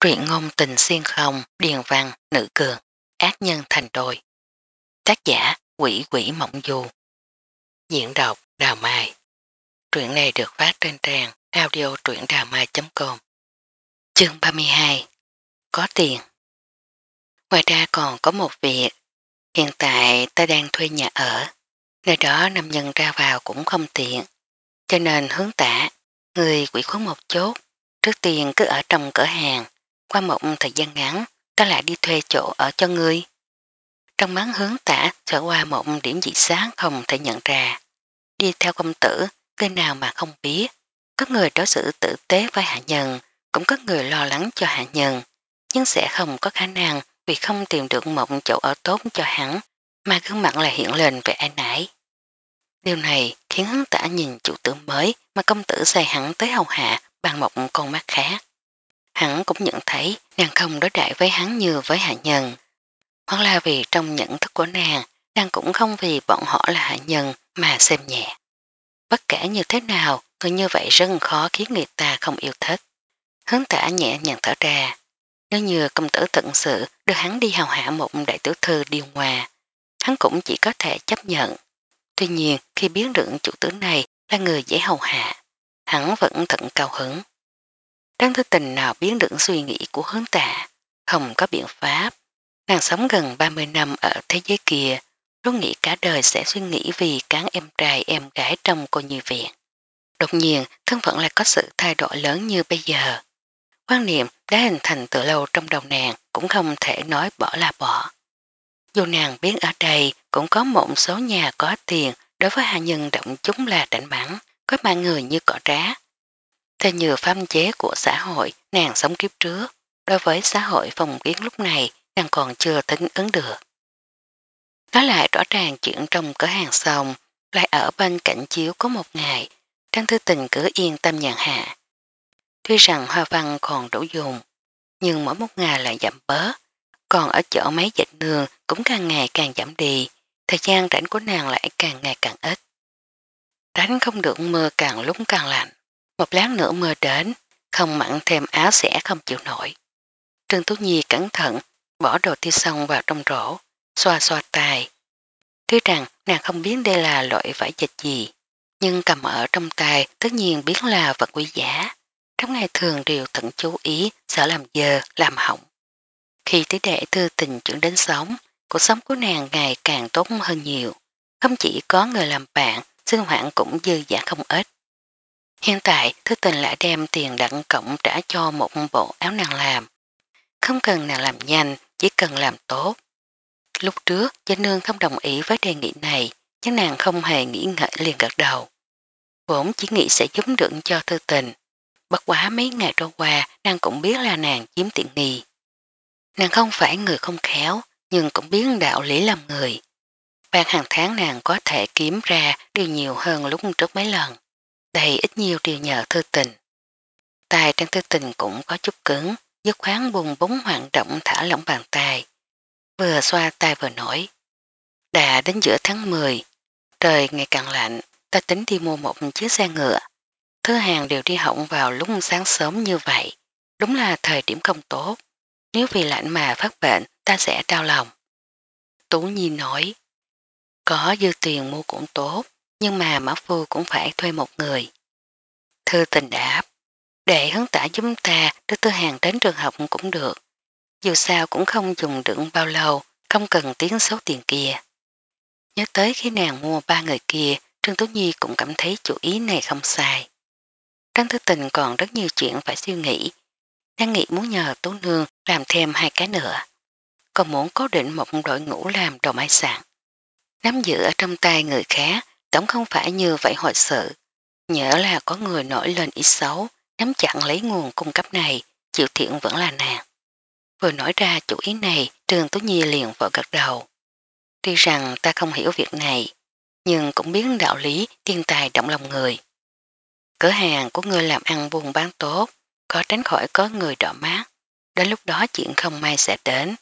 truyện ngôn tình xuyên không, điền văn, nữ cường, ác nhân thành đôi. Tác giả quỷ quỷ mộng du. Diễn đọc Đào Mai. Truyện này được phát trên trang audio truyệnđàomai.com Chương 32 Có tiền Ngoài ra còn có một việc. Hiện tại ta đang thuê nhà ở. Nơi đó nam nhân ra vào cũng không tiện. Cho nên hướng tả, người quỷ khốn một chút Trước tiên cứ ở trong cửa hàng qua một thời gian ngắn ta lại đi thuê chỗ ở cho ngươi. Trong máng hướng tả trở qua một điểm dị sáng không thể nhận ra. Đi theo công tử, cây nào mà không biết. Có người đối xử tử tế với hạ nhân, cũng có người lo lắng cho hạ nhân, nhưng sẽ không có khả năng vì không tìm được một chỗ ở tốt cho hắn, mà gương mặt là hiện lên về ai nãi. Điều này khiến hướng tả nhìn chủ tử mới mà công tử xây hắn tới hầu hạ bằng một con mắt khác hắn cũng nhận thấy nàng không đối đại với hắn như với hạ nhân. Hoặc là vì trong nhận thức của nàng, nàng cũng không vì bọn họ là hạ nhân mà xem nhẹ. Bất kể như thế nào, người như vậy rất khó khiến người ta không yêu thích. Hướng tả nhẹ nhàng thở ra. Nếu như công tử tận sự đưa hắn đi hào hạ một đại tiểu thư điều hòa, hắn cũng chỉ có thể chấp nhận. Tuy nhiên, khi biến được chủ tướng này là người dễ hầu hạ, hắn vẫn thận cao hứng. Trang thư tình nào biến được suy nghĩ của hướng tạ, không có biện pháp. Nàng sống gần 30 năm ở thế giới kia, lúc nghĩ cả đời sẽ suy nghĩ vì cán em trai em gái trong cô như viện. Đột nhiên, thân phận lại có sự thay đổi lớn như bây giờ. Quan niệm đã hình thành từ lâu trong đầu nàng cũng không thể nói bỏ là bỏ. Dù nàng biết ở đây cũng có một số nhà có tiền đối với hạ nhân động chúng là đánh bản có mạng người như cỏ rác. Theo nhiều pháp chế của xã hội, nàng sống kiếp trước, đối với xã hội phòng kiến lúc này, nàng còn chưa tính ứng được. Nói lại rõ ràng chuyện trong cửa hàng xong, lại ở bên cạnh chiếu có một ngày, Trang Thư Tình cứ yên tâm nhàn hạ. Tuy rằng hoa văn còn đủ dùng, nhưng mỗi một ngày lại giảm bớt, còn ở chỗ máy dạch nương cũng càng ngày càng giảm đi, thời gian rảnh của nàng lại càng ngày càng ít. Tránh không được mưa càng lúc càng lạnh. Một lát nữa mưa đến, không mặn thêm áo sẽ không chịu nổi. Trương Tú Nhi cẩn thận bỏ đồ thi xong vào trong rổ, xoa xoa tay. Tuy rằng nàng không biết đây là loại vải dịch gì, nhưng cầm ở trong tay tất nhiên biết là vật quý giá. Trong ngày thường đều thận chú ý sợ làm dơ, làm hỏng. Khi tí đệ thư tình chuyển đến sống, cuộc sống của nàng ngày càng tốt hơn nhiều. Không chỉ có người làm bạn, sinh hoạt cũng dư giả không ít. Hiện tại Thư tình lại đem tiền đặng cộng trả cho một bộ áo nàng làm. Không cần nàng làm nhanh, chỉ cần làm tốt. Lúc trước, Gia Nương không đồng ý với đề nghị này, nhưng nàng không hề nghĩ ngợi liền gật đầu. Vốn chỉ nghĩ sẽ giúp được cho thư tình. Bất quá mấy ngày trôi qua, nàng cũng biết là nàng chiếm tiện nghi. Nàng không phải người không khéo, nhưng cũng biết đạo lý làm người. Bạc hàng tháng nàng có thể kiếm ra đi nhiều hơn lúc trước mấy lần. Đây ít nhiều đều nhờ thư tình. Tài trang thư tình cũng có chút cứng, dứt khoáng bùng búng hoạt động thả lỏng bàn tay. Vừa xoa tay vừa nổi. Đã đến giữa tháng 10, trời ngày càng lạnh, ta tính đi mua một chiếc xe ngựa. Thứ hàng đều đi hỏng vào lúc sáng sớm như vậy. Đúng là thời điểm không tốt. Nếu vì lạnh mà phát bệnh, ta sẽ đau lòng. Tú Nhi nói, có dư tiền mua cũng tốt, nhưng mà Mã Phu cũng phải thuê một người. Thư tình đáp, để hướng tả chúng ta đưa tư hàng đến trường học cũng được. Dù sao cũng không dùng được bao lâu, không cần tiếng số tiền kia. Nhớ tới khi nàng mua ba người kia, Trương Tú Nhi cũng cảm thấy chủ ý này không sai. Trang Thư Tình còn rất nhiều chuyện phải suy nghĩ. Đang nghĩ muốn nhờ Tú Nương làm thêm hai cái nữa. Còn muốn cố định một đội ngũ làm đồ mai sản. Nắm giữ ở trong tay người khác tổng không phải như vậy hội sự. Nhớ là có người nổi lên ý xấu, nắm chặn lấy nguồn cung cấp này, chịu thiện vẫn là nàng. Vừa nói ra chủ ý này, trương Tú Nhi liền vội gật đầu. Tuy rằng ta không hiểu việc này, nhưng cũng biết đạo lý thiên tài động lòng người. Cửa hàng của người làm ăn buôn bán tốt, có tránh khỏi có người đỏ mát. Đến lúc đó chuyện không may sẽ đến.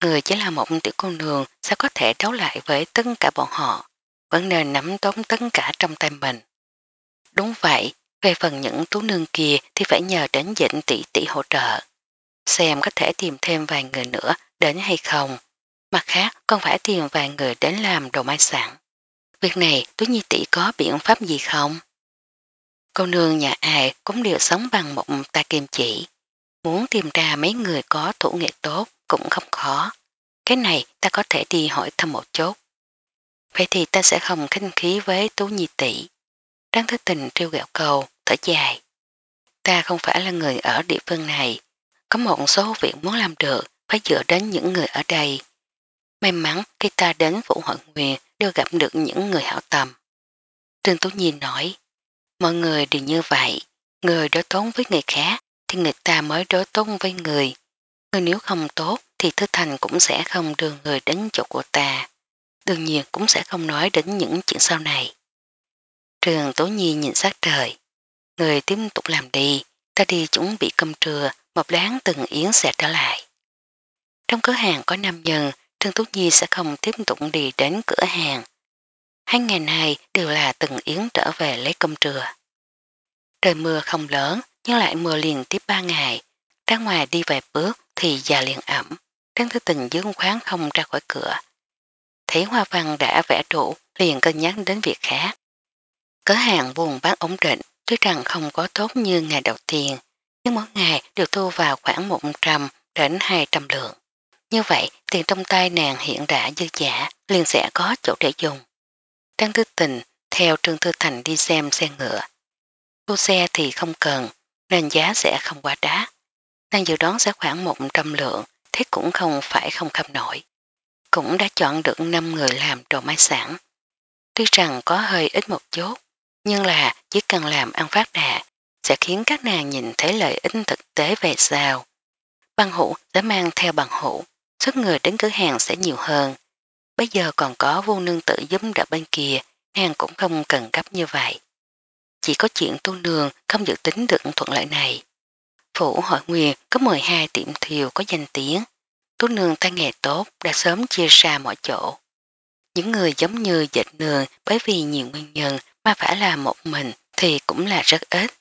Người chỉ là một tiểu cô nương sao có thể đấu lại với tất cả bọn họ vẫn nên nắm tóm tất cả trong tay mình. Đúng vậy, về phần những tú nương kia thì phải nhờ đến dịnh tỷ tỷ hỗ trợ. Xem có thể tìm thêm vài người nữa đến hay không. Mặt khác, còn phải tìm vài người đến làm đồ mai sẵn. Việc này, Tú Nhi tỷ có biện pháp gì không? Cô nương nhà ai cũng đều sống bằng một ta kim chỉ. Muốn tìm ra mấy người có thủ nghệ tốt cũng không khó. Cái này ta có thể đi hỏi thăm một chút vậy thì ta sẽ không khinh khí với Tú Nhi tỷ. Đáng thức tình trêu gạo cầu, thở dài. Ta không phải là người ở địa phương này. Có một số việc muốn làm được phải dựa đến những người ở đây. May mắn khi ta đến Vũ Hội Nguyên đều gặp được những người hảo tầm. Trương Tú Nhi nói, mọi người đều như vậy, người đối tốn với người khác thì người ta mới đối tốn với người. Người nếu không tốt thì Thứ Thành cũng sẽ không đưa người đến chỗ của ta đương nhiên cũng sẽ không nói đến những chuyện sau này. Trường Tố Nhi nhìn sát trời. Người tiếp tục làm đi, ta đi chuẩn bị cơm trưa, một láng từng yến sẽ trở lại. Trong cửa hàng có năm nhân, Trường Tố Nhi sẽ không tiếp tục đi đến cửa hàng. Hai ngày nay đều là từng yến trở về lấy cơm trưa. Trời mưa không lớn, nhưng lại mưa liền tiếp ba ngày. Ra ngoài đi vài bước thì già liền ẩm. Trang Thư Tình dương khoáng không ra khỏi cửa, Thấy hoa văn đã vẽ đủ, liền cân nhắc đến việc khác. cửa hàng buồn bán ổn định, tuy rằng không có tốt như ngày đầu tiên, nhưng mỗi ngày đều thu vào khoảng 100 đến 200 lượng. Như vậy, tiền trong tay nàng hiện đã dư giả, liền sẽ có chỗ để dùng. Trang Tư Tình theo Trương thư Thành đi xem xe ngựa. Cô xe thì không cần, nên giá sẽ không quá đá. Nàng dự đoán sẽ khoảng 100 lượng, thế cũng không phải không khâm nổi cũng đã chọn được 5 người làm đồ máy sản. Tuy rằng có hơi ít một chút, nhưng là chỉ cần làm ăn phát đà sẽ khiến các nàng nhìn thấy lợi ích thực tế về sao. Bằng hữu sẽ mang theo bằng hữu, số người đến cửa hàng sẽ nhiều hơn. Bây giờ còn có vô nương tự giúp đỡ bên kia, nàng cũng không cần gấp như vậy. Chỉ có chuyện tu nương không dự tính được thuận lợi này. Phủ hội nguyên có 12 tiệm thiều có danh tiếng, Tú nương tay nghề tốt đã sớm chia ra mọi chỗ. Những người giống như dịch nương bởi vì nhiều nguyên nhân mà phải là một mình thì cũng là rất ít.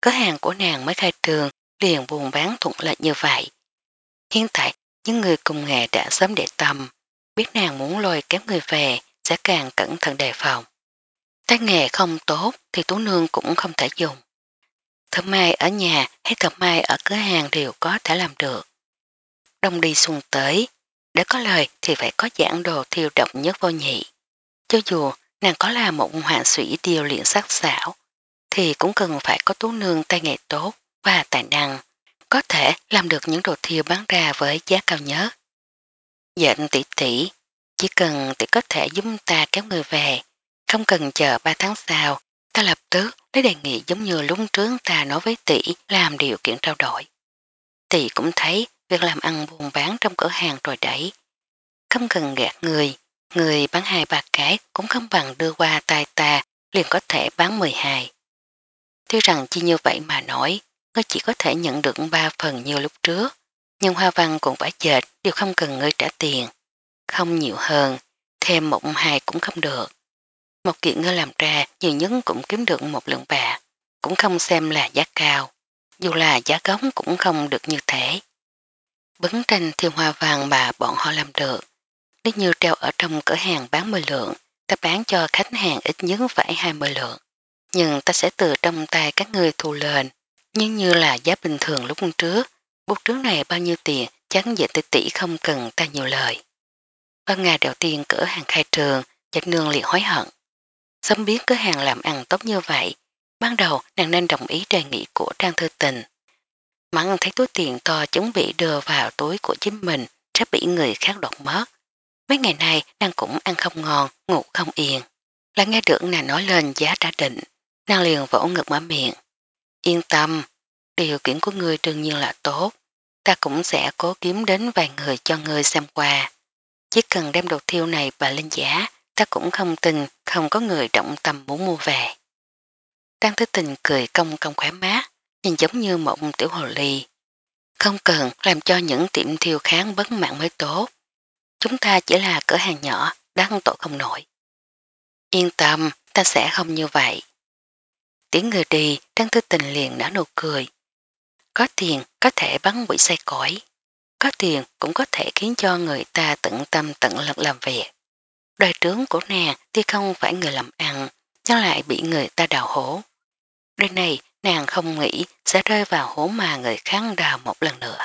Cửa hàng của nàng mới khai trường liền buồn bán thuận lợi như vậy. Hiện tại, những người cùng nghề đã sớm để tâm, biết nàng muốn lôi kéo người về sẽ càng cẩn thận đề phòng. Tay nghề không tốt thì tú nương cũng không thể dùng. Thợ mai ở nhà hay thợ mai ở cửa hàng đều có thể làm được đông đi xuân tới, để có lời thì phải có giảng đồ thiêu độc nhất vô nhị. Cho dù nàng có là một hoạn sĩ tiêu luyện sắc xảo, thì cũng cần phải có tú nương tay nghề tốt và tài năng, có thể làm được những đồ thiêu bán ra với giá cao nhất. Dệnh tỷ tỷ, chỉ cần tỷ có thể giúp ta kéo người về, không cần chờ 3 tháng sau, ta lập tức lấy đề nghị giống như lúc trướng ta nói với tỷ làm điều kiện trao đổi. Tỷ cũng thấy việc làm ăn buôn bán trong cửa hàng rồi đẩy. Không cần gạt người, người bán hai ba cái cũng không bằng đưa qua tay ta liền có thể bán 12. Tuy rằng chỉ như vậy mà nói, ngươi chỉ có thể nhận được 3 phần như lúc trước, nhưng hoa văn cũng phải dệt đều không cần ngươi trả tiền. Không nhiều hơn, thêm một hai cũng không được. Một kiện ngươi làm ra nhiều nhất cũng kiếm được một lượng bạc, cũng không xem là giá cao, dù là giá gống cũng không được như thế. Bấn tranh thiêu hoa vàng mà bọn họ làm được. Nếu như treo ở trong cửa hàng bán 10 lượng, ta bán cho khách hàng ít nhất phải 20 lượng. Nhưng ta sẽ từ trong tay các người thu lên. Nhưng như là giá bình thường lúc trước, bút trước này bao nhiêu tiền chắn dễ tỷ tỷ không cần ta nhiều lời. Ba ngày đầu tiên cửa hàng khai trường, Trạch Nương liền hối hận. Sớm biết cửa hàng làm ăn tốt như vậy, ban đầu nàng nên đồng ý đề nghị của Trang Thư Tình. Mặn thấy túi tiền to chuẩn bị đưa vào túi của chính mình sẽ bị người khác đột mất. Mấy ngày nay nàng cũng ăn không ngon, ngủ không yên. Là nghe được nàng nói lên giá trả định, nàng liền vỗ ngực mở miệng. Yên tâm, điều kiện của người đương nhiên là tốt. Ta cũng sẽ cố kiếm đến vài người cho người xem qua. Chỉ cần đem đồ thiêu này và lên giá, ta cũng không tin không có người động tâm muốn mua về. đang Thứ Tình cười công công khỏe mát, nhìn giống như một tiểu hồ ly. Không cần làm cho những tiệm thiêu kháng bất mạng mới tốt. Chúng ta chỉ là cửa hàng nhỏ, đáng tội không nổi. Yên tâm, ta sẽ không như vậy. Tiếng người đi, đang thư tình liền đã nụ cười. Có tiền có thể bắn quỷ xe cõi. Có tiền cũng có thể khiến cho người ta tận tâm tận lực làm việc. Đời trướng của nàng tuy không phải người làm ăn, nhưng lại bị người ta đào hổ. Đây này nàng không nghĩ sẽ rơi vào hố mà người kháng đào một lần nữa.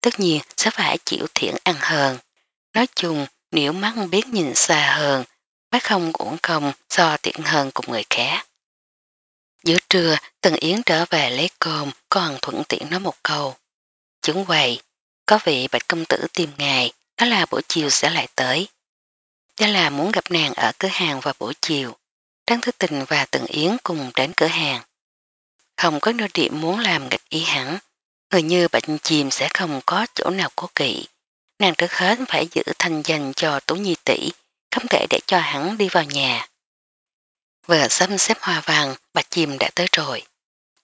Tất nhiên sẽ phải chịu thiện ăn hơn. Nói chung, nếu mắt biết nhìn xa hơn, bác không uổng công so tiện hơn cùng người khác. Giữa trưa, Tần Yến trở về lấy cơm, còn thuận tiện nói một câu. "Chúng quầy, có vị bạch công tử tìm ngài, đó là buổi chiều sẽ lại tới. Đó là muốn gặp nàng ở cửa hàng vào buổi chiều. Trang Thứ Tình và Tần Yến cùng đến cửa hàng không có nơi địa muốn làm nghịch ý hẳn, người như bệnh chìm sẽ không có chỗ nào cố kỵ. Nàng trước hết phải giữ thành danh cho Tú Nhi tỷ, không thể để cho hắn đi vào nhà. Vừa xâm xếp hoa vàng, bạch chìm đã tới rồi.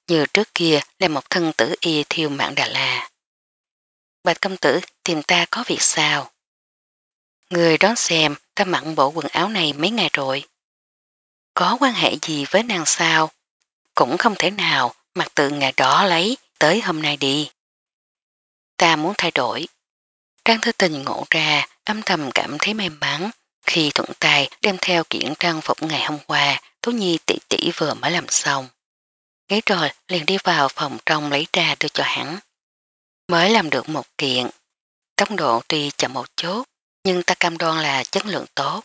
Như trước kia là một thân tử y thiêu mạng Đà La. Bạch công tử tìm ta có việc sao? Người đón xem ta mặn bộ quần áo này mấy ngày rồi. Có quan hệ gì với nàng sao? cũng không thể nào mặc từ ngày đó lấy tới hôm nay đi. Ta muốn thay đổi. Trang thư tình ngộ ra, âm thầm cảm thấy may mắn. Khi thuận tay đem theo kiện trang phục ngày hôm qua, Tú Nhi tỷ tỷ vừa mới làm xong. Nghĩ rồi liền đi vào phòng trong lấy ra đưa cho hắn. Mới làm được một kiện. Tốc độ tuy chậm một chút, nhưng ta cam đoan là chất lượng tốt.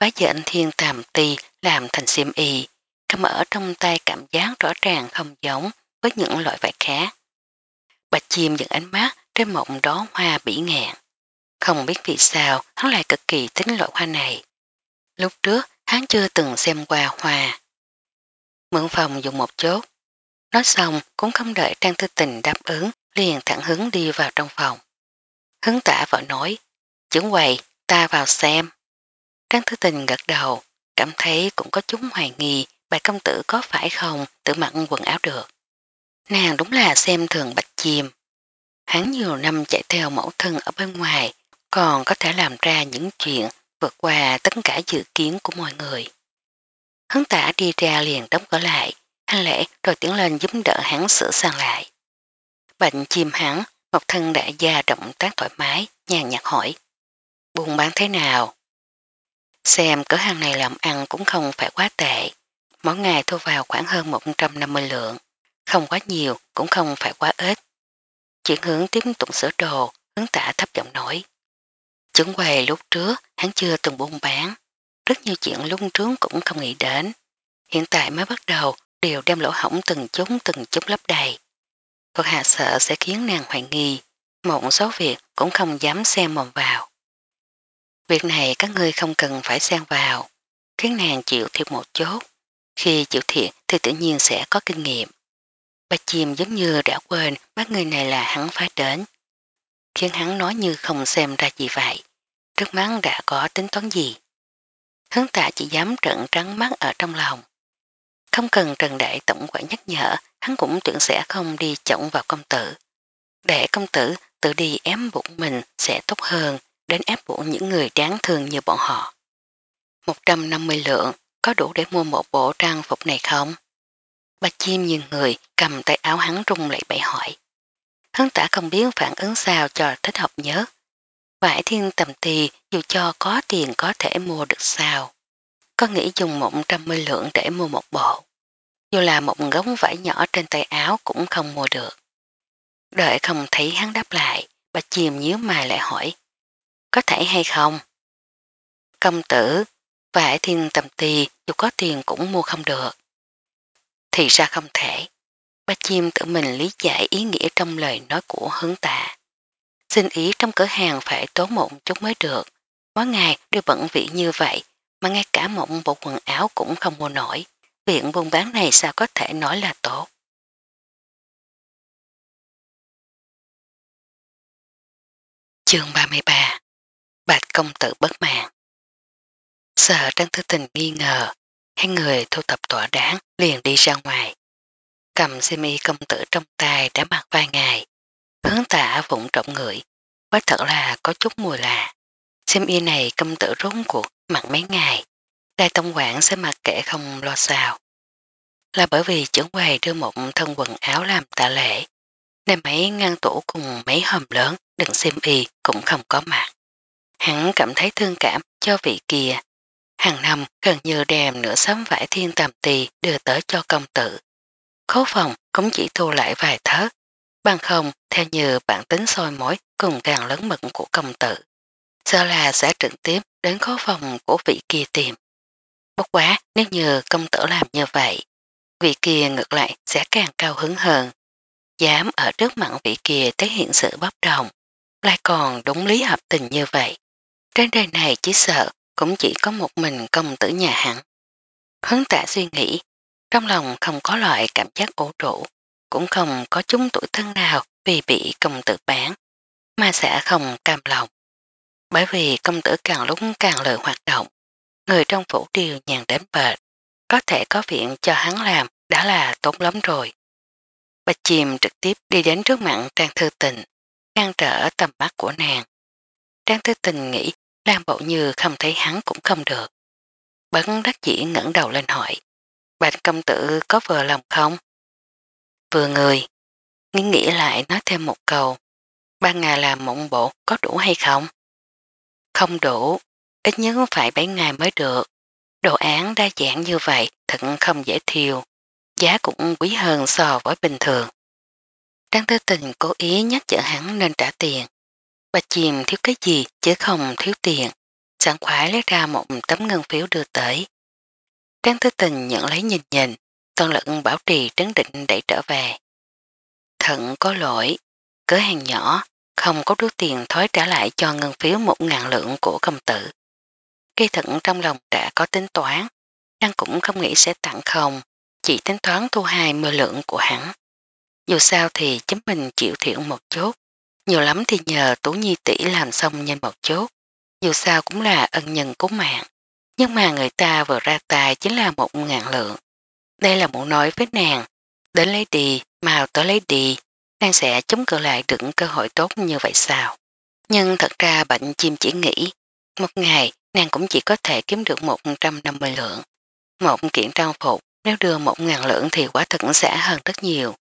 Vá dệnh thiên tàm ti làm thành xiêm y, Trâm ở trong tay cảm giác rõ ràng không giống với những loại vải khác. Bạch chim dựng ánh mắt trên mộng đó hoa bỉ ngạn. Không biết vì sao hắn lại cực kỳ tính loại hoa này. Lúc trước, hắn chưa từng xem qua hoa. Mượn phòng dùng một chốt. Nói xong, cũng không đợi Trang Thư Tình đáp ứng, liền thẳng hứng đi vào trong phòng. Hứng tả vợ nói chứng quầy, ta vào xem. Trang Thư Tình gật đầu, cảm thấy cũng có chúng hoài nghi bạch công tử có phải không tự mặn quần áo được. Nàng đúng là xem thường bạch chim. Hắn nhiều năm chạy theo mẫu thân ở bên ngoài, còn có thể làm ra những chuyện vượt qua tất cả dự kiến của mọi người. Hắn tả đi ra liền đóng cửa lại, anh lễ rồi tiến lên giúp đỡ hắn sửa sang lại. bạch chìm hắn, một thân đã gia động tác thoải mái, nhàn nhạt hỏi. Buồn bán thế nào? Xem cửa hàng này làm ăn cũng không phải quá tệ, mỗi ngày thu vào khoảng hơn 150 lượng, không quá nhiều cũng không phải quá ít. Chuyển hướng tiếp tục sửa đồ, hướng tả thấp giọng nổi. Chứng quầy lúc trước hắn chưa từng buôn bán, rất nhiều chuyện lung trướng cũng không nghĩ đến. Hiện tại mới bắt đầu đều đem lỗ hỏng từng chúng từng chúng lấp đầy. Còn hạ sợ sẽ khiến nàng hoài nghi, một số việc cũng không dám xem mồm vào. Việc này các ngươi không cần phải xen vào, khiến nàng chịu thiệt một chút. Khi chịu thiệt thì tự nhiên sẽ có kinh nghiệm. Bạch chim giống như đã quên bác người này là hắn phá đến. Khiến hắn nói như không xem ra gì vậy. Trước mắt đã có tính toán gì. Hướng tạ chỉ dám trận trắng mắt ở trong lòng. Không cần trần đại tổng quản nhắc nhở, hắn cũng tưởng sẽ không đi chổng vào công tử. Để công tử tự đi ém bụng mình sẽ tốt hơn, đến ép bụng những người đáng thương như bọn họ. 150 lượng có đủ để mua một bộ trang phục này không? Bà chim nhìn người cầm tay áo hắn rung lại bậy hỏi. Hắn tả không biết phản ứng sao cho thích hợp nhớ. Vải thiên tầm tì dù cho có tiền có thể mua được sao. Có nghĩ dùng 110 lượng để mua một bộ. Dù là một gốc vải nhỏ trên tay áo cũng không mua được. Đợi không thấy hắn đáp lại, bà chìm nhớ mà lại hỏi. Có thể hay không? Công tử, Vậy thiên tầm tì dù có tiền cũng mua không được. Thì ra không thể. Ba chim tự mình lý giải ý nghĩa trong lời nói của hướng tạ. Xin ý trong cửa hàng phải tốn mộng chút mới được. Mỗi ngày đều bận vị như vậy, mà ngay cả một bộ quần áo cũng không mua nổi. Viện buôn bán này sao có thể nói là tốt. Chương 33 Bạch công tử bất mạng Sợ Trang Thư Tình nghi ngờ, hai người thu tập tỏa đáng liền đi ra ngoài. Cầm semi công tử trong tay đã mặc vài ngày, hướng tả vụn trọng ngửi, quá thật là có chút mùi lạ. Xem y này công tử rốn cuộc mặc mấy ngày, đại tông quản sẽ mặc kệ không lo sao. Là bởi vì trưởng quầy đưa một thân quần áo làm tạ lễ, nên mấy ngăn tủ cùng mấy hòm lớn đừng xem y cũng không có mặt. Hắn cảm thấy thương cảm cho vị kia hàng năm gần như đem nửa sấm vải thiên tàm tì đưa tới cho công tử. Khấu phòng cũng chỉ thu lại vài thớt, bằng không theo như bản tính sôi mối cùng càng lớn mực của công tử. Sợ là sẽ trực tiếp đến khấu phòng của vị kia tìm. Bất quá nếu như công tử làm như vậy, vị kia ngược lại sẽ càng cao hứng hơn. Dám ở trước mặt vị kia thể hiện sự bắp đồng, lại còn đúng lý hợp tình như vậy. Trên đời này chỉ sợ cũng chỉ có một mình công tử nhà hắn. Hấn tạ suy nghĩ, trong lòng không có loại cảm giác ổ trụ, cũng không có chúng tuổi thân nào vì bị công tử bán, mà sẽ không cam lòng. Bởi vì công tử càng lúc càng lời hoạt động, người trong phủ đều nhàn đến bệt, có thể có viện cho hắn làm đã là tốt lắm rồi. Bạch chìm trực tiếp đi đến trước mặt Trang Thư Tình, ngăn trở tầm mắt của nàng. Trang Thư Tình nghĩ đang bộ như không thấy hắn cũng không được. Bấn đắc dĩ ngẩng đầu lên hỏi. Bạch công tử có vừa lòng không? Vừa người. Nghĩ nghĩ lại nói thêm một câu. Ba ngày làm mộng bộ có đủ hay không? Không đủ. Ít nhất phải 7 ngày mới được. Đồ án đa dạng như vậy thật không dễ thiêu. Giá cũng quý hơn so với bình thường. Trang tư tình cố ý nhắc chở hắn nên trả tiền. Bà chìm thiếu cái gì chứ không thiếu tiền. Sẵn khoái lấy ra một tấm ngân phiếu đưa tới. Trang tư tình nhận lấy nhìn nhìn, toàn lực bảo trì trấn định đẩy trở về. Thận có lỗi, cửa hàng nhỏ, không có đứa tiền thói trả lại cho ngân phiếu một ngàn lượng của công tử. Khi thận trong lòng đã có tính toán, Trang cũng không nghĩ sẽ tặng không, chỉ tính toán thu hai mươi lượng của hắn. Dù sao thì chính mình chịu thiện một chút, nhiều lắm thì nhờ Tú Nhi tỷ làm xong nhanh một chút, dù sao cũng là ân nhân cứu mạng. Nhưng mà người ta vừa ra tay chính là một ngàn lượng. Đây là muốn nói với nàng, đến lấy đi, mau tới lấy đi, nàng sẽ chống cự lại được cơ hội tốt như vậy sao. Nhưng thật ra bệnh chim chỉ nghĩ, một ngày nàng cũng chỉ có thể kiếm được 150 lượng. Một kiện trang phục, nếu đưa 1.000 lượng thì quả thật sẽ hơn rất nhiều.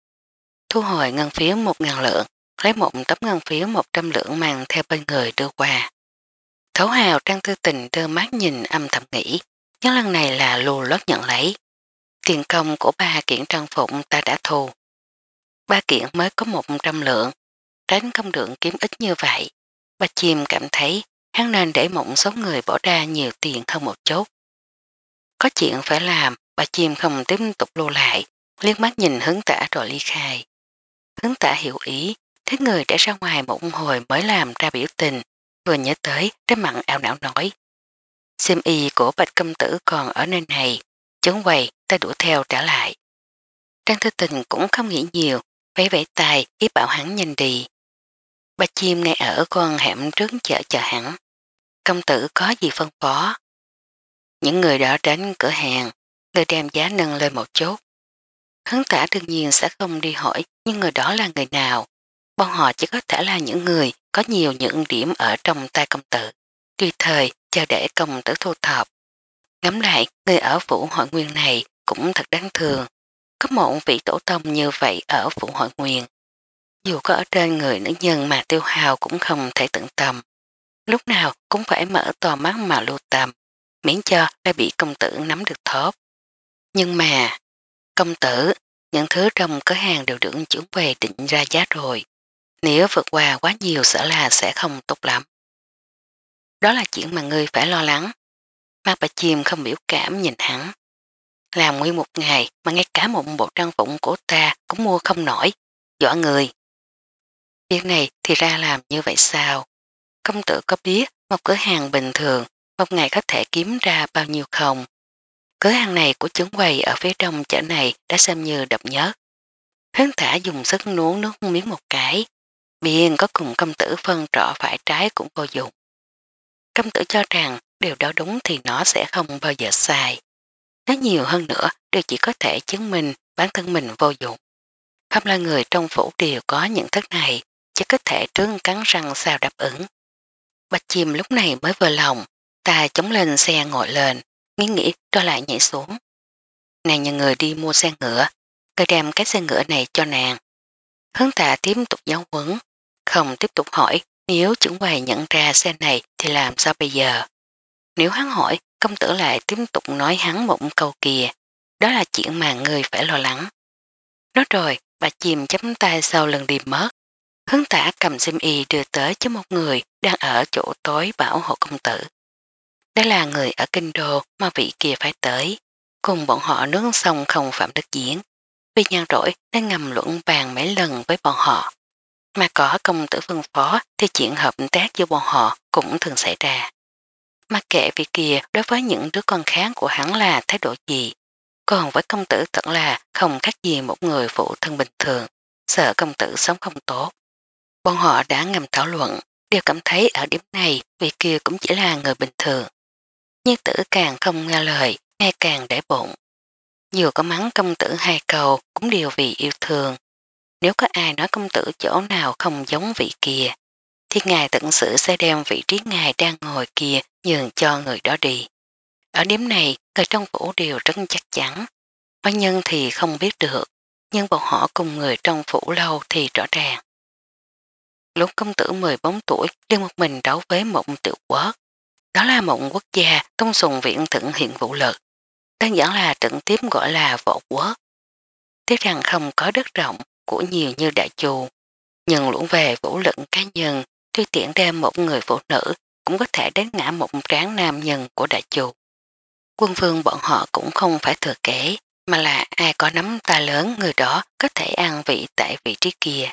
Thu hồi ngân phiếu 1.000 lượng lấy một tấm ngân phiếu 100 lượng màng theo bên người đưa qua. Thấu hào trang tư tình đưa mắt nhìn âm thầm nghĩ, nhưng lần này là lù lót nhận lấy. Tiền công của ba kiện trang phục ta đã thù. Ba kiện mới có 100 lượng, tránh không được kiếm ít như vậy. Bà chim cảm thấy hắn nên để mộng số người bỏ ra nhiều tiền hơn một chút. Có chuyện phải làm, bà chim không tiếp tục lưu lại, liếc mắt nhìn hướng tả rồi ly khai. Hướng tả hiểu ý, thấy người trẻ ra ngoài một hồi mới làm ra biểu tình, vừa nhớ tới trên mặn ảo não nói. Xem y của bạch công tử còn ở nơi này, chống quầy ta đuổi theo trả lại. Trang thư tình cũng không nghĩ nhiều, vẫy vẫy tài ý bảo hắn nhanh đi. Bà chim ngay ở con hẻm trước chợ chờ hắn. Công tử có gì phân phó? Những người đó tránh cửa hàng, người đem giá nâng lên một chút. hắn tả đương nhiên sẽ không đi hỏi nhưng người đó là người nào bọn họ chỉ có thể là những người có nhiều những điểm ở trong tay công tử, tùy thời chờ để công tử thu thập. Ngắm lại, người ở phủ hội nguyên này cũng thật đáng thường, có một vị tổ tông như vậy ở phủ hội nguyên. Dù có ở trên người nữ nhân mà tiêu hào cũng không thể tận tâm, lúc nào cũng phải mở to mắt mà lưu tâm, miễn cho đã bị công tử nắm được thóp. Nhưng mà, công tử, những thứ trong cửa hàng đều được chuẩn về định ra giá rồi. Nếu vượt qua quá nhiều sợ là sẽ không tốt lắm. Đó là chuyện mà ngươi phải lo lắng. Mạc Bạch chìm không biểu cảm nhìn hắn. Làm nguyên một ngày mà ngay cả một bộ trang phụng của ta cũng mua không nổi. Dọa người. Việc này thì ra làm như vậy sao? Công tử có biết một cửa hàng bình thường một ngày có thể kiếm ra bao nhiêu không? Cửa hàng này của chứng quầy ở phía trong chợ này đã xem như độc nhớ. hướng thả dùng sức nuốt nước miếng một cái. Biên có cùng công tử phân trọ phải trái cũng vô dụng. Công tử cho rằng điều đó đúng thì nó sẽ không bao giờ sai. Nói nhiều hơn nữa đều chỉ có thể chứng minh bản thân mình vô dụng. Không là người trong phủ đều có nhận thức này, chỉ có thể trướng cắn răng sao đáp ứng. Bạch chim lúc này mới vừa lòng, ta chống lên xe ngồi lên, nghĩ nghĩ cho lại nhảy xuống. Nàng nhờ người đi mua xe ngựa, người đem cái xe ngựa này cho nàng. Hướng tạ tiếp tục giáo huấn, không tiếp tục hỏi nếu trưởng quầy nhận ra xe này thì làm sao bây giờ. Nếu hắn hỏi, công tử lại tiếp tục nói hắn một câu kìa, đó là chuyện mà người phải lo lắng. Nói rồi, bà chìm chấm tay sau lần đi mất. Hướng tả cầm sim y đưa tới cho một người đang ở chỗ tối bảo hộ công tử. Đây là người ở kinh đô mà vị kia phải tới. Cùng bọn họ nướng xong không phạm đất diễn. Vì nhàn rỗi đã ngầm luận bàn mấy lần với bọn họ. Mà có công tử phân phó thì chuyện hợp tác giữa bọn họ cũng thường xảy ra. Mà kệ việc kia đối với những đứa con kháng của hắn là thái độ gì, còn với công tử thật là không khác gì một người phụ thân bình thường, sợ công tử sống không tốt. Bọn họ đã ngầm thảo luận, đều cảm thấy ở điểm này việc kia cũng chỉ là người bình thường. Nhưng tử càng không nghe lời, nghe càng để bụng. Dù có mắng công tử hai cầu cũng đều vì yêu thương, nếu có ai nói công tử chỗ nào không giống vị kia, thì ngài tận sự sẽ đem vị trí ngài đang ngồi kia nhường cho người đó đi. Ở điểm này, người trong phủ đều rất chắc chắn. Hóa nhân thì không biết được, nhưng bọn họ cùng người trong phủ lâu thì rõ ràng. Lúc công tử 14 tuổi đi một mình đấu với mộng tiểu quốc. Đó là mộng quốc gia công sùng viện thượng hiện vũ lực. Đơn giản là trận tiếp gọi là võ quốc. tiếp rằng không có đất rộng của nhiều như đại chù. Nhưng lũng về vũ lực cá nhân, tuy tiện đem một người phụ nữ cũng có thể đánh ngã một tráng nam nhân của đại chù. Quân vương bọn họ cũng không phải thừa kể, mà là ai có nắm ta lớn người đó có thể an vị tại vị trí kia.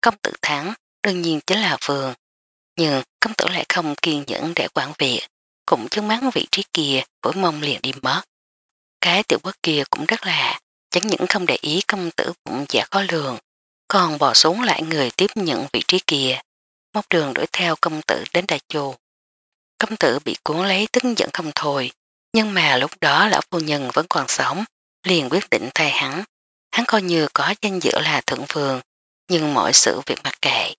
Công tử thắng đương nhiên chính là vườn, nhưng công tử lại không kiên nhẫn để quản việc, cũng chứng mắn vị trí kia với mông liền đi mất. Cái tiểu quốc kia cũng rất lạ, chẳng những không để ý công tử bụng dạ khó lường, còn bỏ xuống lại người tiếp nhận vị trí kia, móc đường đuổi theo công tử đến đại Chù. Công tử bị cuốn lấy tức giận không thôi, nhưng mà lúc đó lão phu nhân vẫn còn sống, liền quyết định thay hắn. Hắn coi như có danh dự là thượng vườn, nhưng mọi sự việc mặc kệ.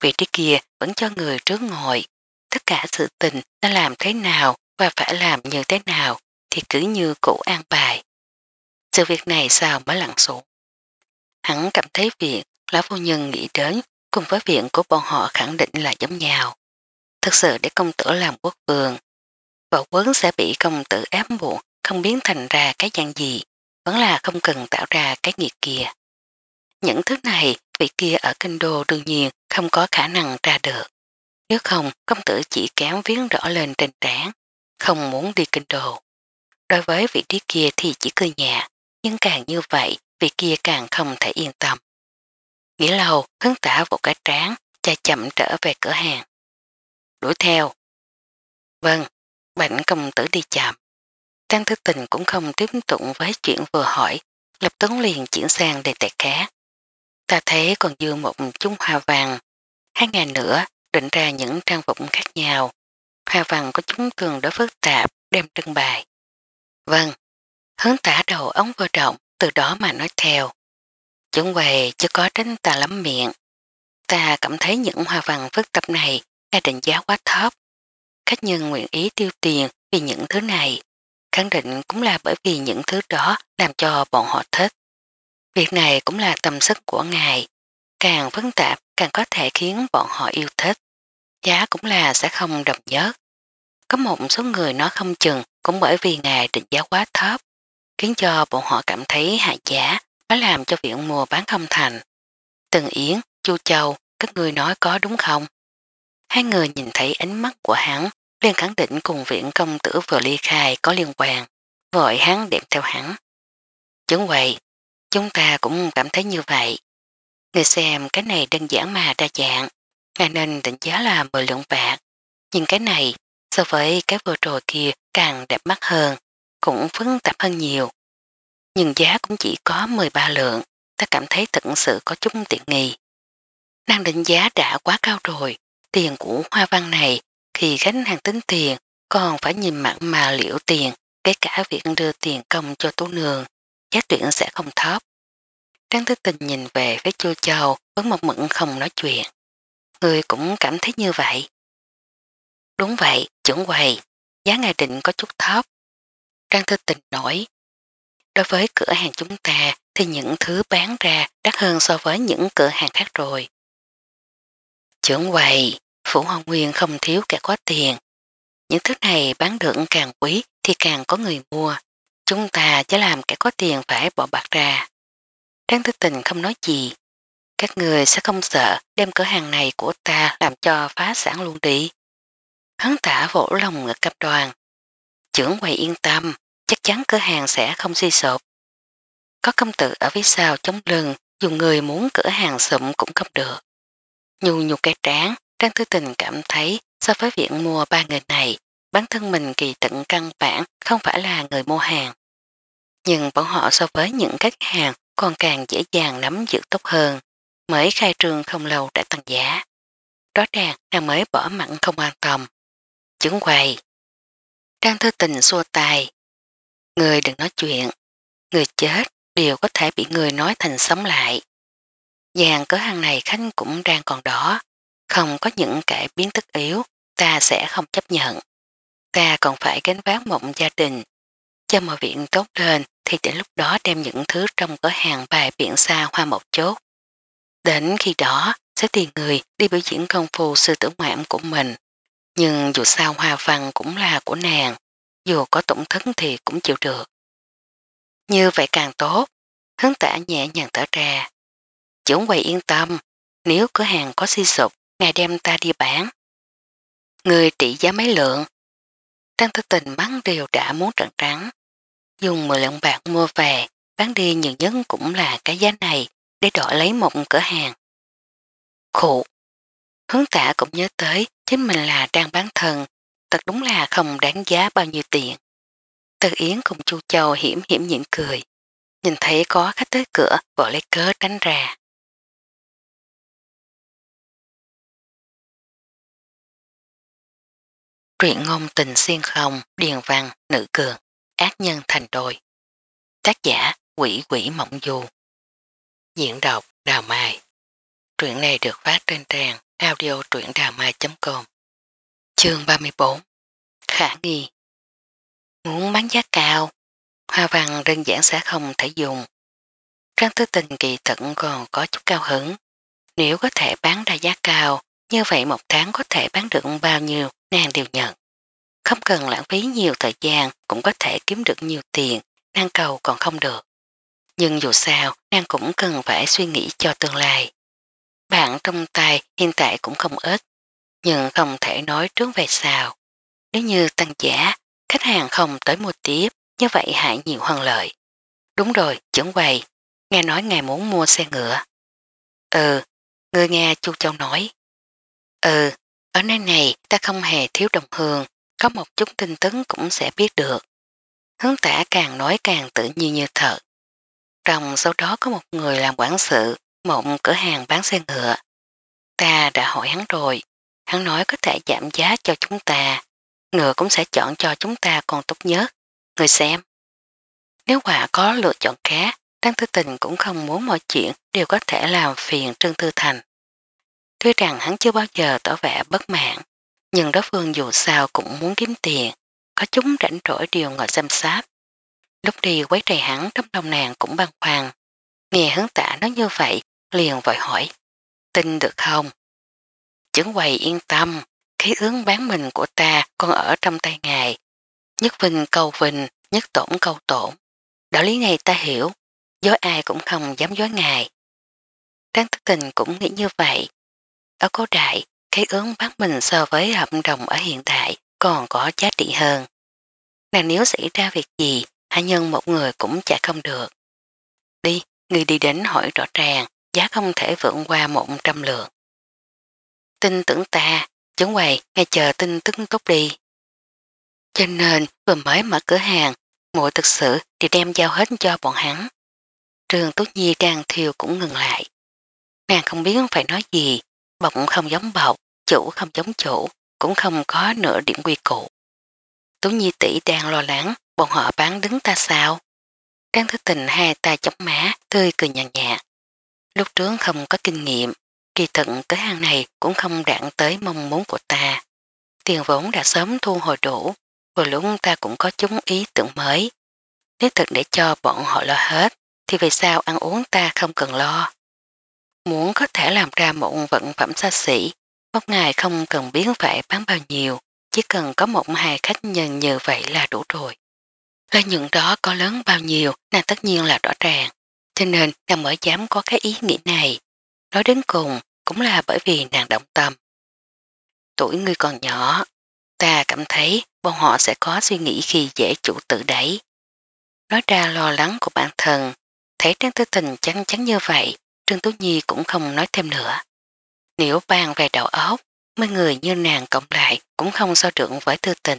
Vị trí kia vẫn cho người trước ngồi. Tất cả sự tình đã làm thế nào và phải làm như thế nào thì cứ như cũ an bài sự việc này sao mới lặn xuống. Hắn cảm thấy việc lão phu nhân nghĩ đến cùng với viện của bọn họ khẳng định là giống nhau. Thực sự để công tử làm quốc vương, vợ quấn sẽ bị công tử ép buộc không biến thành ra cái dạng gì, vẫn là không cần tạo ra cái nghiệt kia. Những thứ này vị kia ở kinh đô đương nhiên không có khả năng ra được. Nếu không, công tử chỉ kém viếng rõ lên trên trán, không muốn đi kinh đô. Đối với vị trí kia thì chỉ cười nhạt, nhưng càng như vậy vị kia càng không thể yên tâm. Nghĩa lầu hứng tả vỗ cái tráng, cha chậm trở về cửa hàng. Đuổi theo. Vâng, bệnh công tử đi chậm. Trang thức tình cũng không tiếp tục với chuyện vừa hỏi, lập tấn liền chuyển sang đề tài khác. Ta thấy còn dư một chung hoa vàng. Hai ngày nữa, định ra những trang phục khác nhau. Hoa vàng có chúng thường đối phức tạp, đem trưng bày. Vâng, Hướng tả đầu ống vừa động, từ đó mà nói theo. Chúng về chưa có đến ta lắm miệng. Ta cảm thấy những hoa văn phức tập này là định giá quá thấp. Khách nhân nguyện ý tiêu tiền vì những thứ này. Khẳng định cũng là bởi vì những thứ đó làm cho bọn họ thích. Việc này cũng là tâm sức của ngài. Càng phức tạp càng có thể khiến bọn họ yêu thích. Giá cũng là sẽ không đồng nhất. Có một số người nó không chừng cũng bởi vì ngài định giá quá thấp khiến cho bọn họ cảm thấy hại giá mới làm cho viện mùa bán không thành. Tần Yến, Chu Châu, các người nói có đúng không? Hai người nhìn thấy ánh mắt của hắn liền khẳng định cùng viện công tử vừa ly khai có liên quan, gọi hắn đẹp theo hắn. Chứng vậy, chúng ta cũng cảm thấy như vậy. Người xem cái này đơn giản mà đa dạng, ngài nên định giá là 10 lượng bạc. Nhưng cái này, so với cái vừa rồi kia càng đẹp mắt hơn, cũng phức tạp hơn nhiều. Nhưng giá cũng chỉ có 13 lượng, ta cảm thấy thật sự có chút tiện nghi. Năng định giá đã quá cao rồi, tiền của hoa văn này khi gánh hàng tính tiền còn phải nhìn mặt mà liễu tiền, kể cả việc đưa tiền công cho tú nương, giá tuyển sẽ không thấp. Trang thức tình nhìn về phía chua châu với một mực không nói chuyện. Người cũng cảm thấy như vậy. Đúng vậy, trưởng quầy, giá ngài định có chút thấp, Trang Thư Tình nổi. Đối với cửa hàng chúng ta thì những thứ bán ra đắt hơn so với những cửa hàng khác rồi. Chưởng quầy, Phủ Hoàng Nguyên không thiếu kẻ có tiền. Những thứ này bán được càng quý thì càng có người mua. Chúng ta chỉ làm kẻ có tiền phải bỏ bạc ra. Trang Thư Tình không nói gì. Các người sẽ không sợ đem cửa hàng này của ta làm cho phá sản luôn đi. Hắn tả vỗ lòng ngực cặp đoàn. Chưởng quầy yên tâm, chắc chắn cửa hàng sẽ không suy sụp. Có công tử ở phía sau chống lưng, dù người muốn cửa hàng sụm cũng không được. Nhu nhu cái trán, Trang Tư Tình cảm thấy so với việc mua ba người này, bản thân mình kỳ tận căn bản không phải là người mua hàng. Nhưng bọn họ so với những khách hàng còn càng dễ dàng nắm giữ tốt hơn, mới khai trương không lâu đã tăng giá. rõ ràng là mới bỏ mặn không an tâm. Chứng quầy, Trang thư tình xua tài. Người đừng nói chuyện. Người chết đều có thể bị người nói thành sống lại. Dàn cửa hàng này khánh cũng đang còn đó. Không có những kẻ biến tức yếu, ta sẽ không chấp nhận. Ta còn phải gánh vác mộng gia đình. Cho mọi viện tốt lên thì đến lúc đó đem những thứ trong cửa hàng bài biển xa hoa một chốt. Đến khi đó, sẽ tìm người đi biểu diễn công phu sư tử ngoạm của mình nhưng dù sao hoa văn cũng là của nàng, dù có tổn thất thì cũng chịu được. Như vậy càng tốt, hướng tả nhẹ nhàng tở ra. Chưởng quầy yên tâm, nếu cửa hàng có suy sụp, ngài đem ta đi bán. Người trị giá mấy lượng, Trang thức tình bắn đều đã muốn trận trắng. Dùng 10 lượng bạc mua về, bán đi nhiều nhất cũng là cái giá này để đổi lấy một cửa hàng. Khụ! Hướng tả cũng nhớ tới chính mình là đang bán thần, thật đúng là không đáng giá bao nhiêu tiền. Từ Yến cùng Chu Châu hiểm hiểm nhịn cười, nhìn thấy có khách tới cửa vội lấy cớ tránh ra. Truyện ngôn tình xuyên không, điền văn, nữ cường, ác nhân thành đôi. Tác giả quỷ quỷ mộng du. Diễn đọc Đào Mai. Truyện này được phát trên trang audio truyện đà ma.com Chương 34 Khả nghi. Muốn bán giá cao, Hoa vàng đơn giản sẽ không thể dùng. Trang tư tình kỳ tận còn có chút cao hứng. Nếu có thể bán ra giá cao, Như vậy một tháng có thể bán được bao nhiêu, nàng đều nhận. Không cần lãng phí nhiều thời gian, Cũng có thể kiếm được nhiều tiền Nàng cầu còn không được. Nhưng dù sao, nàng cũng cần phải suy nghĩ cho tương lai. Bạn trong tay hiện tại cũng không ít, nhưng không thể nói trước về sao. Nếu như tăng giá, khách hàng không tới mua tiếp, như vậy hại nhiều hơn lợi. Đúng rồi, chuẩn quầy, nghe nói ngài muốn mua xe ngựa. Ừ, người nghe chu Châu nói. Ừ, ở nơi này ta không hề thiếu đồng hương, có một chút tin tấn cũng sẽ biết được. Hướng tả càng nói càng tự nhiên như thật. Trong sau đó có một người làm quản sự một cửa hàng bán xe ngựa. Ta đã hỏi hắn rồi, hắn nói có thể giảm giá cho chúng ta, ngựa cũng sẽ chọn cho chúng ta con tốt nhất. Người xem. Nếu quả có lựa chọn khác, Tăng Tư Tình cũng không muốn mọi chuyện đều có thể làm phiền Trương Tư Thành. Tuy rằng hắn chưa bao giờ tỏ vẻ bất mãn, nhưng đối phương dù sao cũng muốn kiếm tiền, có chúng rảnh rỗi điều ngồi xem sát. Lúc đi quấy trầy hắn trong đồng nàng cũng băng khoăn. Nghe hướng tả nói như vậy liền vội hỏi, tin được không? Chứng quầy yên tâm, khí ướng bán mình của ta còn ở trong tay ngài. Nhất vinh câu vinh, nhất tổn câu tổn. Đạo lý này ta hiểu, dối ai cũng không dám dối ngài. đáng thức tình cũng nghĩ như vậy. Ở cố đại, cái ướng bán mình so với hợp đồng ở hiện tại còn có giá trị hơn. Nàng nếu xảy ra việc gì, hạ nhân một người cũng chạy không được. Đi, người đi đến hỏi rõ ràng, giá không thể vượn qua 100 lượng. Tin tưởng ta, chấn quầy ngay chờ tin tức tốt đi. Cho nên vừa mới mở cửa hàng, muội thực sự thì đem giao hết cho bọn hắn. Trường Tốt Nhi đang thiêu cũng ngừng lại. Nàng không biết phải nói gì, bọc không giống bọc, chủ không giống chủ, cũng không có nửa điểm quy cụ. Tú Nhi tỷ đang lo lắng, bọn họ bán đứng ta sao? Trang thứ tình hai tay chống má, tươi cười nhạt nhạt. Lúc trước không có kinh nghiệm, kỳ tận tới hàng này cũng không đạn tới mong muốn của ta. Tiền vốn đã sớm thu hồi đủ, vừa lúc ta cũng có chúng ý tưởng mới. Nếu thật để cho bọn họ lo hết, thì vì sao ăn uống ta không cần lo. Muốn có thể làm ra một vận phẩm xa xỉ, một ngày không cần biến phải bán bao nhiêu, chỉ cần có một hai khách nhân như vậy là đủ rồi. Lợi nhuận đó có lớn bao nhiêu, nàng tất nhiên là rõ ràng cho nên nàng mới dám có cái ý nghĩ này. Nói đến cùng cũng là bởi vì nàng động tâm. Tuổi người còn nhỏ, ta cảm thấy bọn họ sẽ có suy nghĩ khi dễ chủ tự đẩy. Nói ra lo lắng của bản thân, thấy Trang Tư Tình chắn chắn như vậy, Trương Tú Nhi cũng không nói thêm nữa. Nếu bàn về đầu óc, mấy người như nàng cộng lại cũng không so trưởng với Tư Tình.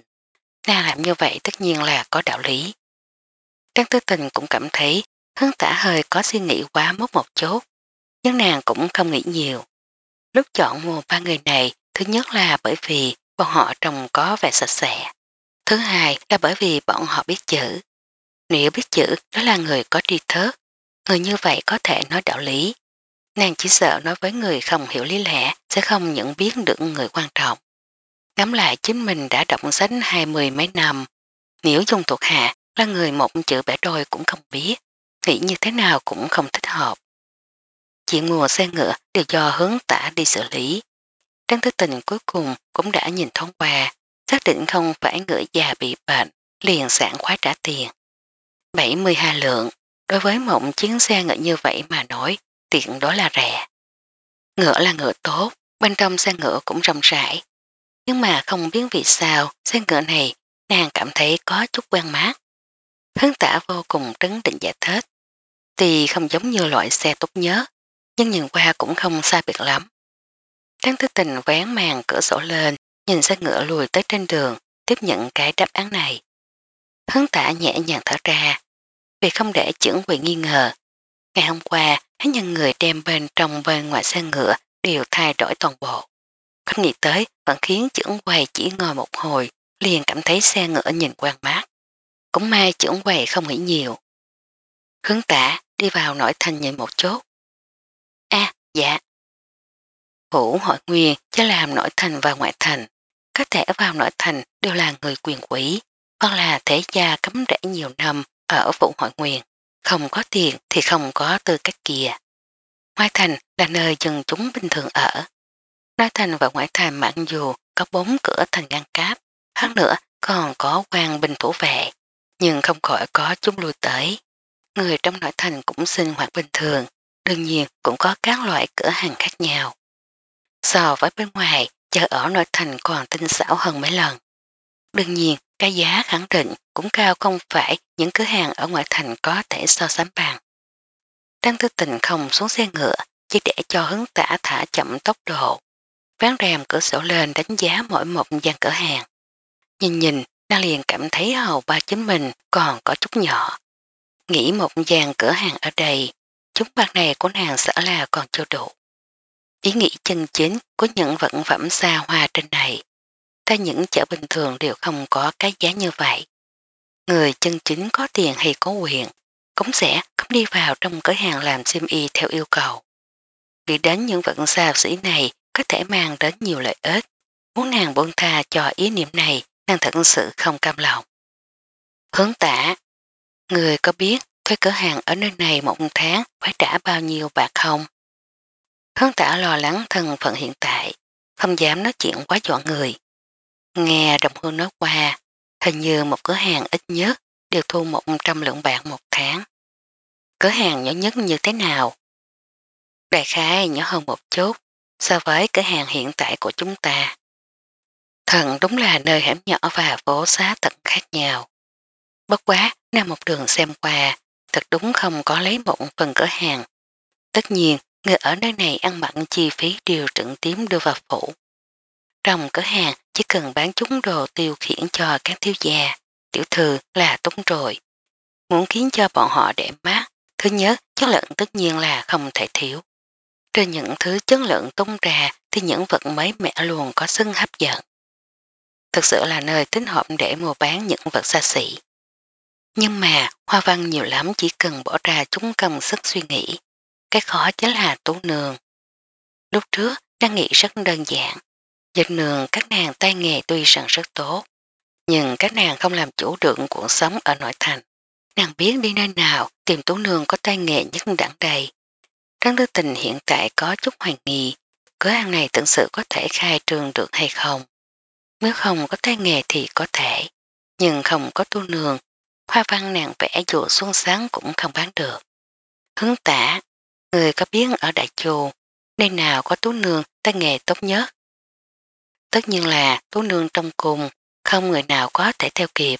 Nàng làm như vậy tất nhiên là có đạo lý. Trang Tư Tình cũng cảm thấy Hứng tả hơi có suy nghĩ quá mất một chút, nhưng nàng cũng không nghĩ nhiều. Lúc chọn mua ba người này, thứ nhất là bởi vì bọn họ trông có vẻ sạch sẽ. Thứ hai là bởi vì bọn họ biết chữ. Nếu biết chữ, đó là người có tri thức. Người như vậy có thể nói đạo lý. Nàng chỉ sợ nói với người không hiểu lý lẽ sẽ không nhận biết được người quan trọng. Ngắm lại chính mình đã động sách hai mươi mấy năm. Nếu dùng thuộc hạ là người một chữ bẻ đôi cũng không biết nghĩ như thế nào cũng không thích hợp. Chuyện mua xe ngựa đều do hướng tả đi xử lý. Trang thức tình cuối cùng cũng đã nhìn thông qua, xác định không phải ngựa già bị bệnh, liền sản khoái trả tiền. 72 lượng, đối với mộng chiến xe ngựa như vậy mà nói, tiện đó là rẻ. Ngựa là ngựa tốt, bên trong xe ngựa cũng rộng rãi. Nhưng mà không biết vì sao xe ngựa này nàng cảm thấy có chút quen mát. Hướng tả vô cùng trấn định giải thích. Tuy không giống như loại xe tốt nhớ, nhưng nhìn qua cũng không xa biệt lắm. Đáng tư tình vén màn cửa sổ lên, nhìn xe ngựa lùi tới trên đường, tiếp nhận cái đáp án này. Hướng tả nhẹ nhàng thở ra, vì không để trưởng quỷ nghi ngờ. Ngày hôm qua, hắn nhân người đem bên trong bên ngoài xe ngựa đều thay đổi toàn bộ. Không nghĩ tới vẫn khiến trưởng quầy chỉ ngồi một hồi, liền cảm thấy xe ngựa nhìn quang mát. Cũng may trưởng quầy không nghĩ nhiều. Hướng tả đi vào nội thành nhìn một chút. a dạ. Hữu hội nguyên chứ làm nội thành và ngoại thành. Có thể vào nội thành đều là người quyền quỷ, hoặc là thể gia cấm rễ nhiều năm ở vụ hội nguyên. Không có tiền thì không có tư cách kia. Ngoại thành là nơi dân chúng bình thường ở. Nội thành và ngoại thành mặc dù có bốn cửa thành ngăn cáp, hơn nữa còn có quan binh thủ vệ, nhưng không khỏi có chúng lui tới người trong nội thành cũng sinh hoạt bình thường, đương nhiên cũng có các loại cửa hàng khác nhau. So với bên ngoài, chợ ở nội thành còn tinh xảo hơn mấy lần. Đương nhiên, cái giá khẳng định cũng cao không phải những cửa hàng ở ngoại thành có thể so sánh bằng. Trang tư tình không xuống xe ngựa, chỉ để cho hứng tả thả chậm tốc độ. Ván rèm cửa sổ lên đánh giá mỗi một gian cửa hàng. Nhìn nhìn, đang liền cảm thấy hầu ba chính mình còn có chút nhỏ. Nghĩ một gian cửa hàng ở đây, chúng bạc này của nàng sợ là còn chưa đủ. Ý nghĩ chân chính của những vận phẩm xa hoa trên này, ta những chợ bình thường đều không có cái giá như vậy. Người chân chính có tiền hay có quyền, cũng sẽ không đi vào trong cửa hàng làm sim y theo yêu cầu. Nghĩ đến những vận xa sĩ này có thể mang đến nhiều lợi ích. Muốn nàng buông tha cho ý niệm này, nàng thật sự không cam lòng. Hướng tả, Người có biết thuê cửa hàng ở nơi này một tháng phải trả bao nhiêu bạc không? Hướng tả lo lắng thân phận hiện tại, không dám nói chuyện quá dọn người. Nghe đồng hương nói qua, hình như một cửa hàng ít nhất đều thu 100 lượng bạc một tháng. Cửa hàng nhỏ nhất như thế nào? Đại khái nhỏ hơn một chút so với cửa hàng hiện tại của chúng ta. Thần đúng là nơi hẻm nhỏ và phố xá tận khác nhau. Bất quá, Nam một đường xem qua, thật đúng không có lấy một phần cửa hàng. Tất nhiên, người ở nơi này ăn mặn chi phí điều trận tím đưa vào phủ. Trong cửa hàng chỉ cần bán chúng đồ tiêu khiển cho các thiếu gia, tiểu thư là tốn rồi. Muốn khiến cho bọn họ để mát, thứ nhất chất lượng tất nhiên là không thể thiếu. Trên những thứ chất lượng tung ra thì những vật mấy mẹ luôn có sức hấp dẫn. Thực sự là nơi tính hộp để mua bán những vật xa xỉ. Nhưng mà hoa văn nhiều lắm chỉ cần bỏ ra chúng cần sức suy nghĩ. Cái khó chính là tố nương. Lúc trước đang nghĩ rất đơn giản. Dịch nương các nàng tay nghề tuy rằng rất tốt, nhưng các nàng không làm chủ được cuộc sống ở nội thành. Nàng biết đi nơi nào tìm tố nương có tay nghề nhất đẳng đầy. Trắng đứa tình hiện tại có chút hoài nghi, cửa hàng này thực sự có thể khai trương được hay không. Nếu không có tay nghề thì có thể, nhưng không có tu nương hoa văn nàng vẽ dù xuân sáng cũng không bán được. Hướng tả, người có biết ở Đại Chù, nơi nào có tú nương tay nghề tốt nhất? Tất nhiên là tú nương trong cùng, không người nào có thể theo kịp.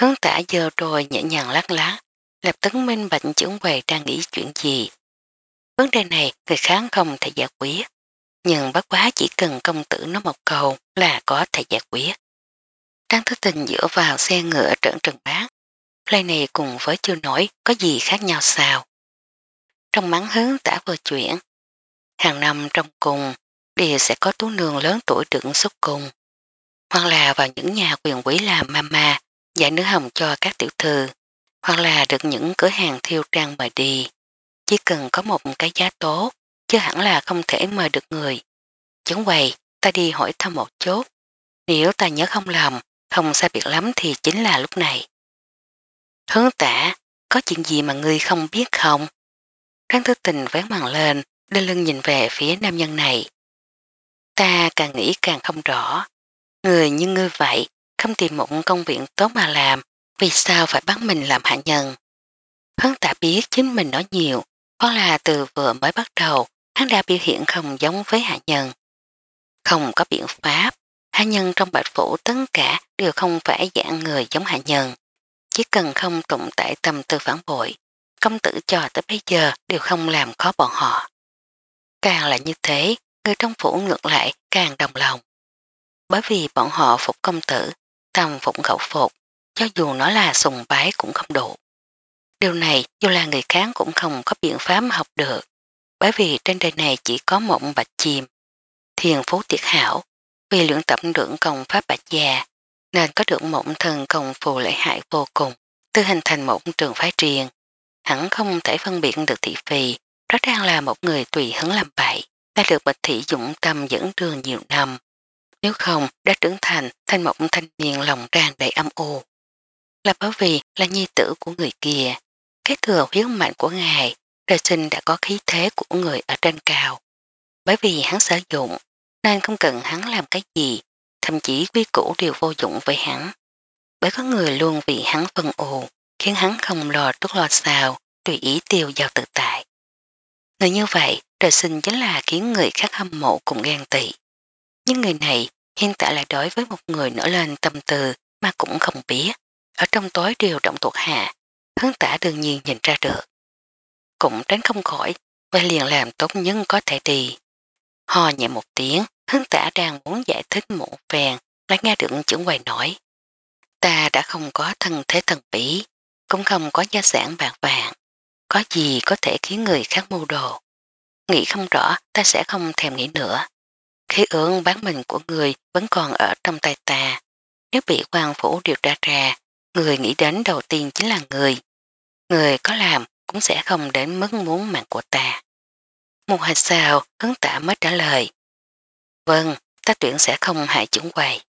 Hướng tả giờ rồi nhẹ nhàng lát lá, lập tấn minh Bệnh trưởng quầy đang nghĩ chuyện gì. Vấn đề này người kháng không thể giải quyết, nhưng bác quá chỉ cần công tử nói một câu là có thể giải quyết. Trang thức tình dựa vào xe ngựa trợn trần bác, Play này cùng với chưa nổi có gì khác nhau sao? Trong mắng hướng tả vừa chuyển, hàng năm trong cùng đều sẽ có tú nương lớn tuổi trưởng xuất cùng, hoặc là vào những nhà quyền quý làm mama dạy nữ hồng cho các tiểu thư, hoặc là được những cửa hàng thiêu trang mời đi. Chỉ cần có một cái giá tốt, chứ hẳn là không thể mời được người. Chẳng vậy, ta đi hỏi thăm một chút. Nếu ta nhớ không lầm, không sai biệt lắm thì chính là lúc này. Hướng tả, có chuyện gì mà ngươi không biết không? Trang thư tình vén màn lên, đưa lưng nhìn về phía nam nhân này. Ta càng nghĩ càng không rõ. Người như ngươi vậy, không tìm một công việc tốt mà làm, vì sao phải bắt mình làm hạ nhân? Hắn tạ biết chính mình nói nhiều, có là từ vừa mới bắt đầu, hắn đã biểu hiện không giống với hạ nhân. Không có biện pháp, hạ nhân trong bạch phủ tất cả đều không phải dạng người giống hạ nhân. Chỉ cần không tụng tại tâm tư phản bội, công tử cho tới bây giờ đều không làm khó bọn họ. Càng là như thế, người trong phủ ngược lại càng đồng lòng. Bởi vì bọn họ phục công tử, tâm phụng khẩu phục, cho dù nó là sùng bái cũng không đủ. Điều này dù là người khác cũng không có biện pháp học được, bởi vì trên đời này chỉ có một bạch chim. Thiền phú tiệt hảo, vì luyện tập lượng công pháp bạch già, nên có được một thần công phù lợi hại vô cùng, tư hình thành một trường phái riêng. hẳn không thể phân biệt được thị phi, rõ đang là một người tùy hứng làm bậy, đã được bạch thị dụng tâm dẫn đường nhiều năm. Nếu không, đã trưởng thành thành một thanh niên lòng tràn đầy âm u. Là bởi vì là nhi tử của người kia, cái thừa huyết mạnh của ngài, đời sinh đã có khí thế của người ở trên cao. Bởi vì hắn sử dụng, nên không cần hắn làm cái gì, thậm chí quy củ đều vô dụng với hắn. Bởi có người luôn vì hắn phân ồ, khiến hắn không lo trước lo sao, tùy ý tiêu vào tự tại. Người như vậy, đời sinh chính là khiến người khác hâm mộ cùng ghen tị. Nhưng người này hiện tại lại đối với một người nở lên tâm từ mà cũng không biết, ở trong tối đều động thuộc hạ, hướng tả đương nhiên nhìn ra được. Cũng tránh không khỏi, và liền làm tốt nhưng có thể đi. Ho nhẹ một tiếng, Hương tả đang muốn giải thích một vàng, lại nghe được trưởng quầy nói. Ta đã không có thân thế thần bỉ, cũng không có gia sản bạc vàng. Có gì có thể khiến người khác mua đồ. Nghĩ không rõ ta sẽ không thèm nghĩ nữa. Khi ương bán mình của người vẫn còn ở trong tay ta. Nếu bị quan phủ điều tra ra, người nghĩ đến đầu tiên chính là người. Người có làm cũng sẽ không đến mức muốn mạng của ta. Một hạt sao, hướng tả mới trả lời. Vâng, ta tuyển sẽ không hại chúng quầy.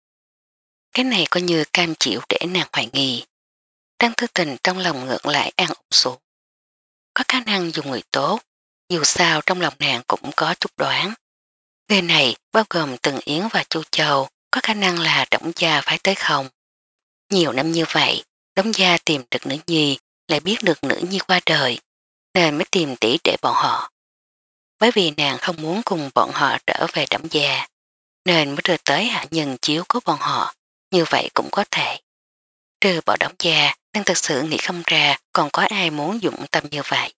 Cái này coi như cam chịu để nàng hoài nghi. Trang thư tình trong lòng ngược lại an ổn xuống. Có khả năng dùng người tốt, dù sao trong lòng nàng cũng có chút đoán. Người này bao gồm từng Yến và Chu Châu có khả năng là đóng gia phải tới không. Nhiều năm như vậy, đóng gia tìm được nữ nhi lại biết được nữ nhi qua đời nên mới tìm tỷ để bọn họ bởi vì nàng không muốn cùng bọn họ trở về đẩm già, nên mới đưa tới hạ nhân chiếu của bọn họ, như vậy cũng có thể. Trừ bỏ đẩm già, nàng thật sự nghĩ không ra còn có ai muốn dụng tâm như vậy.